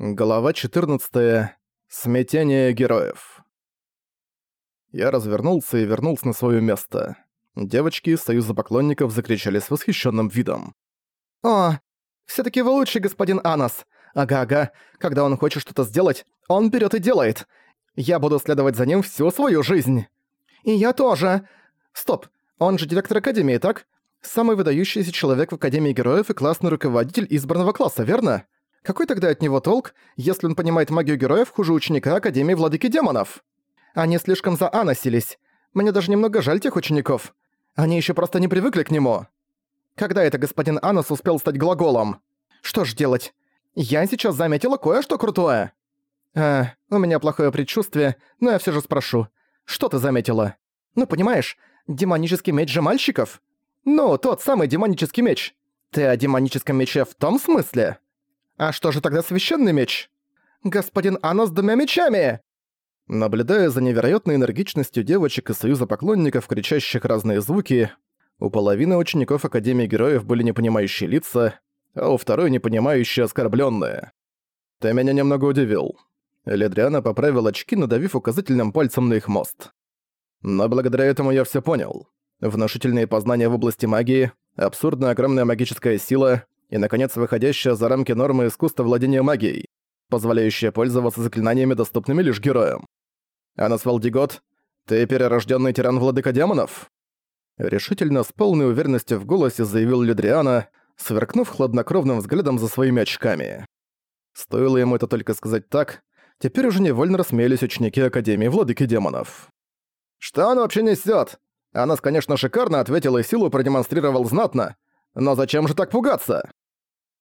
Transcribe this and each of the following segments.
Глава 14. Смятение героев. Я развернулся и вернулся на свое место. Девочки из Союза поклонников закричали с восхищенным видом. «О, все таки вы лучший, господин Анас. Ага-ага, когда он хочет что-то сделать, он берет и делает. Я буду следовать за ним всю свою жизнь. И я тоже. Стоп, он же директор Академии, так? Самый выдающийся человек в Академии Героев и классный руководитель избранного класса, верно?» Какой тогда от него толк, если он понимает магию героев хуже ученика Академии Владыки Демонов? Они слишком зааносились. Мне даже немного жаль тех учеников. Они еще просто не привыкли к нему. Когда это господин Анос успел стать глаголом? Что ж делать? Я сейчас заметила кое-что крутое. А, у меня плохое предчувствие, но я все же спрошу. Что ты заметила? Ну, понимаешь, демонический меч же мальчиков? Ну, тот самый демонический меч. Ты о демоническом мече в том смысле? А что же тогда священный меч? Господин Анна с двумя мечами! Наблюдая за невероятной энергичностью девочек из Союза поклонников, кричащих разные звуки, у половины учеников Академии Героев были непонимающие лица, а у второй непонимающие оскорблённые. «Ты меня немного удивил». Ледриана поправил очки, надавив указательным пальцем на их мост. «Но благодаря этому я всё понял. Внушительные познания в области магии, абсурдная огромная магическая сила — и, наконец, выходящая за рамки нормы искусства владения магией, позволяющая пользоваться заклинаниями, доступными лишь героям. Анасвал Дигот, ты перерожденный тиран владыка демонов? Решительно, с полной уверенностью в голосе заявил Лидриана, сверкнув хладнокровным взглядом за своими очками. Стоило ему это только сказать так, теперь уже невольно рассмеялись ученики Академии Владыки Демонов. «Что он вообще несёт? Анас, конечно, шикарно ответил и силу продемонстрировал знатно, но зачем же так пугаться?»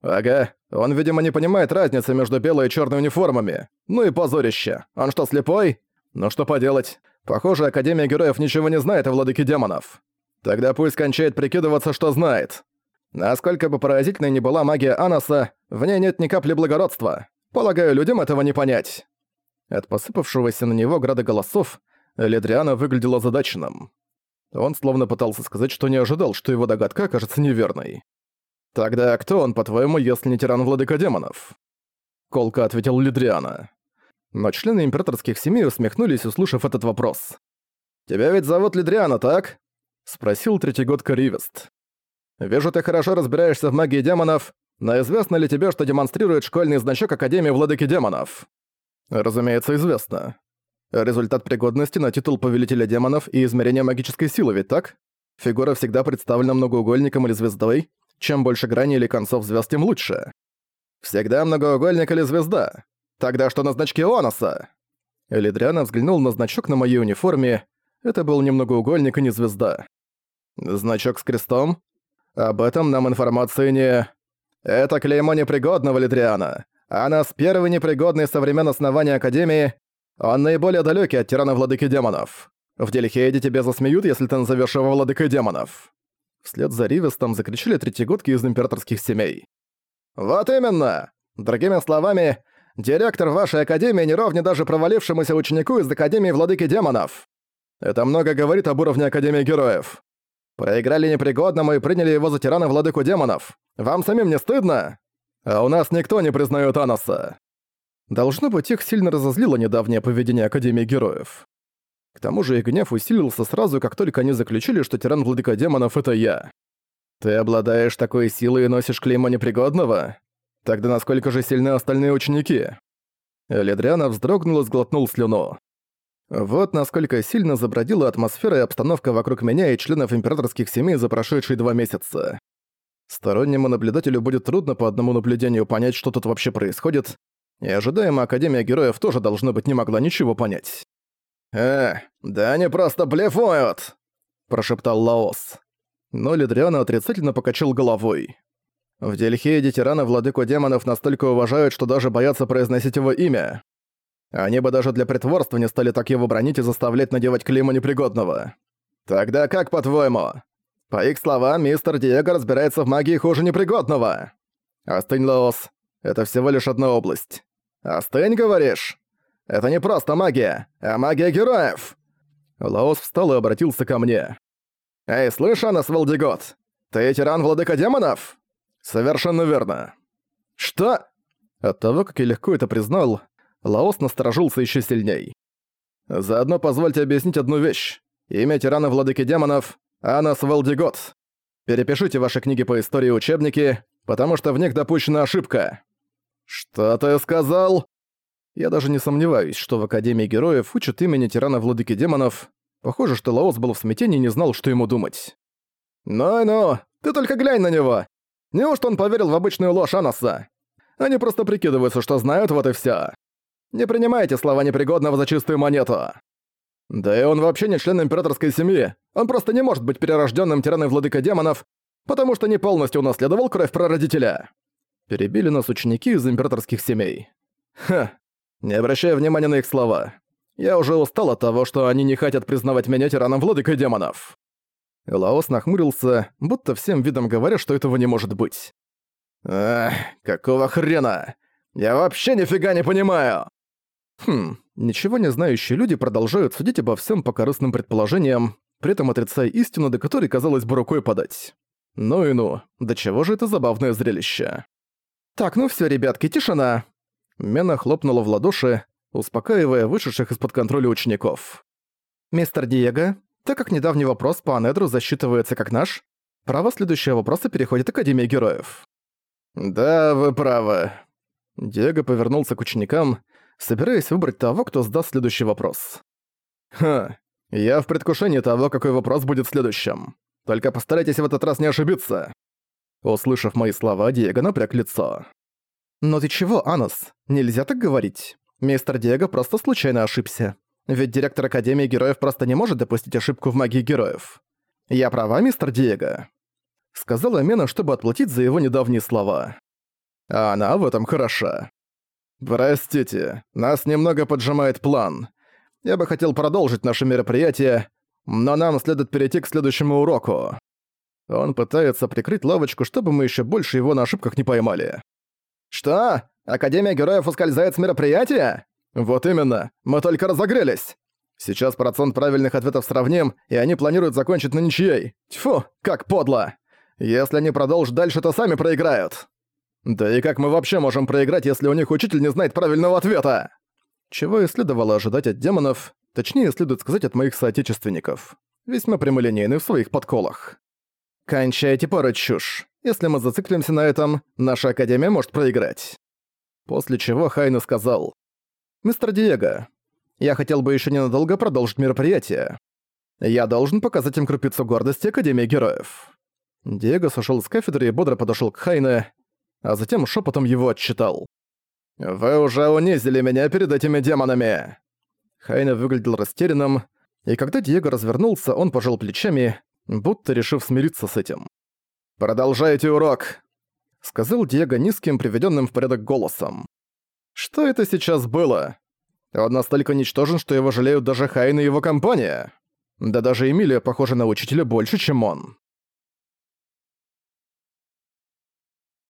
«Ага, он, видимо, не понимает разницы между белой и черной униформами. Ну и позорище. Он что, слепой? Ну что поделать. Похоже, Академия Героев ничего не знает о владыке демонов. Тогда пусть кончает прикидываться, что знает. Насколько бы поразительной ни была магия Анаса, в ней нет ни капли благородства. Полагаю, людям этого не понять». От посыпавшегося на него града голосов Ледриана выглядела задаченным. Он словно пытался сказать, что не ожидал, что его догадка окажется неверной. «Тогда кто он, по-твоему, если не тиран владыка демонов?» Колка ответил Лидриана. Но члены императорских семей усмехнулись, услышав этот вопрос. «Тебя ведь зовут Лидриана, так?» Спросил третий год Ривест. «Вижу, ты хорошо разбираешься в магии демонов, но известно ли тебе, что демонстрирует школьный значок Академии Владыки Демонов?» «Разумеется, известно. Результат пригодности на титул Повелителя Демонов и измерение магической силы, ведь так? Фигура всегда представлена многоугольником или звездой, чем больше граней или концов звезд, тем лучше. Всегда многоугольник или звезда. Тогда что на значке Оноса? Элидриана взглянул на значок на моей униформе. Это был не многоугольник и не звезда. Значок с крестом? Об этом нам информации не... Это клеймо непригодного Лидриана. Она с первой непригодной со времен основания Академии. Он наиболее далекий от тирана владыки демонов. В Дельхейде тебя засмеют, если ты назовешь его владыкой демонов. Вслед за Ривестом закричали третьегодки из императорских семей. «Вот именно! Другими словами, директор вашей академии не ровня даже провалившемуся ученику из Академии Владыки Демонов. Это много говорит об уровне Академии Героев. Проиграли непригодному и приняли его за тирана Владыку Демонов. Вам самим не стыдно? А у нас никто не признает Аноса». Должно быть, их сильно разозлило недавнее поведение Академии Героев. К тому же их гнев усилился сразу, как только они заключили, что тиран владыка демонов — это я. «Ты обладаешь такой силой и носишь клеймо непригодного? Тогда насколько же сильны остальные ученики?» Ледриана вздрогнул и сглотнул слюну. Вот насколько сильно забродила атмосфера и обстановка вокруг меня и членов императорских семей за прошедшие два месяца. Стороннему наблюдателю будет трудно по одному наблюдению понять, что тут вообще происходит, и ожидаемо Академия Героев тоже, должно быть, не могла ничего понять. «Э, да они просто блефуют!» – прошептал Лаос. Но Лидриана отрицательно покачал головой. В Дельхейде тирана владыку демонов настолько уважают, что даже боятся произносить его имя. Они бы даже для притворства не стали так его бронить и заставлять надевать клеймо непригодного. Тогда как, по-твоему? По их словам, мистер Диего разбирается в магии хуже непригодного. Остынь, Лаос. Это всего лишь одна область. Остынь, говоришь? Это не просто магия, а магия героев!» Лаос встал и обратился ко мне. «Эй, слышь, Анас Валдигот, ты тиран владыка демонов?» «Совершенно верно». «Что?» От того, как я легко это признал, Лаос насторожился еще сильней. «Заодно позвольте объяснить одну вещь. Имя тирана владыки демонов — Анас Валдигот. Перепишите ваши книги по истории учебники, потому что в них допущена ошибка». «Что ты сказал?» Я даже не сомневаюсь, что в Академии Героев учат имени тирана владыки демонов. Похоже, что Лаос был в смятении и не знал, что ему думать. «Ну-ну, ты только глянь на него! Неужто он поверил в обычную ложь Анаса? Они просто прикидываются, что знают, вот и всё. Не принимайте слова непригодного за чистую монету. Да и он вообще не член императорской семьи. Он просто не может быть перерожденным тираном владыка демонов, потому что не полностью унаследовал кровь прародителя. Перебили нас ученики из императорских семей. Ха, не обращая внимания на их слова. Я уже устал от того, что они не хотят признавать меня тираном владыкой демонов. Лаос нахмурился, будто всем видом говоря, что этого не может быть. «Ах, какого хрена? Я вообще нифига не понимаю!» Хм, ничего не знающие люди продолжают судить обо всем по корыстным предположениям, при этом отрицая истину, до которой казалось бы рукой подать. Ну и ну, до чего же это забавное зрелище. «Так, ну все, ребятки, тишина!» Мена хлопнула в ладоши, успокаивая вышедших из-под контроля учеников. «Мистер Диего, так как недавний вопрос по Анедру засчитывается как наш, право следующего вопроса переходит Академия Героев». «Да, вы правы». Диего повернулся к ученикам, собираясь выбрать того, кто сдаст следующий вопрос. «Ха, я в предвкушении того, какой вопрос будет следующим. Только постарайтесь в этот раз не ошибиться». Услышав мои слова, Диего напряг лицо. «Но ты чего, Анос? Нельзя так говорить. Мистер Диего просто случайно ошибся. Ведь директор Академии Героев просто не может допустить ошибку в магии героев. Я права, мистер Диего?» Сказала Мена, чтобы отплатить за его недавние слова. А она в этом хороша. «Простите, нас немного поджимает план. Я бы хотел продолжить наше мероприятие, но нам следует перейти к следующему уроку». Он пытается прикрыть лавочку, чтобы мы еще больше его на ошибках не поймали. «Что? Академия Героев ускользает с мероприятия?» «Вот именно, мы только разогрелись. Сейчас процент правильных ответов сравним, и они планируют закончить на ничьей. Тьфу, как подло! Если они продолжат дальше, то сами проиграют». «Да и как мы вообще можем проиграть, если у них учитель не знает правильного ответа?» Чего и следовало ожидать от демонов, точнее, следует сказать от моих соотечественников. Весьма прямолинейны в своих подколах. «Кончайте пороть чушь. Если мы зациклимся на этом, наша Академия может проиграть». После чего Хайна сказал. «Мистер Диего, я хотел бы еще ненадолго продолжить мероприятие. Я должен показать им крупицу гордости Академии Героев». Диего сошел с кафедры и бодро подошел к Хайне, а затем шепотом его отчитал. «Вы уже унизили меня перед этими демонами!» Хайна выглядел растерянным, и когда Диего развернулся, он пожал плечами, будто решив смириться с этим. «Продолжайте урок», — сказал Диего низким, приведенным в порядок голосом. «Что это сейчас было? Он настолько ничтожен, что его жалеют даже Хайн и его компания. Да даже Эмилия похожа на учителя больше, чем он».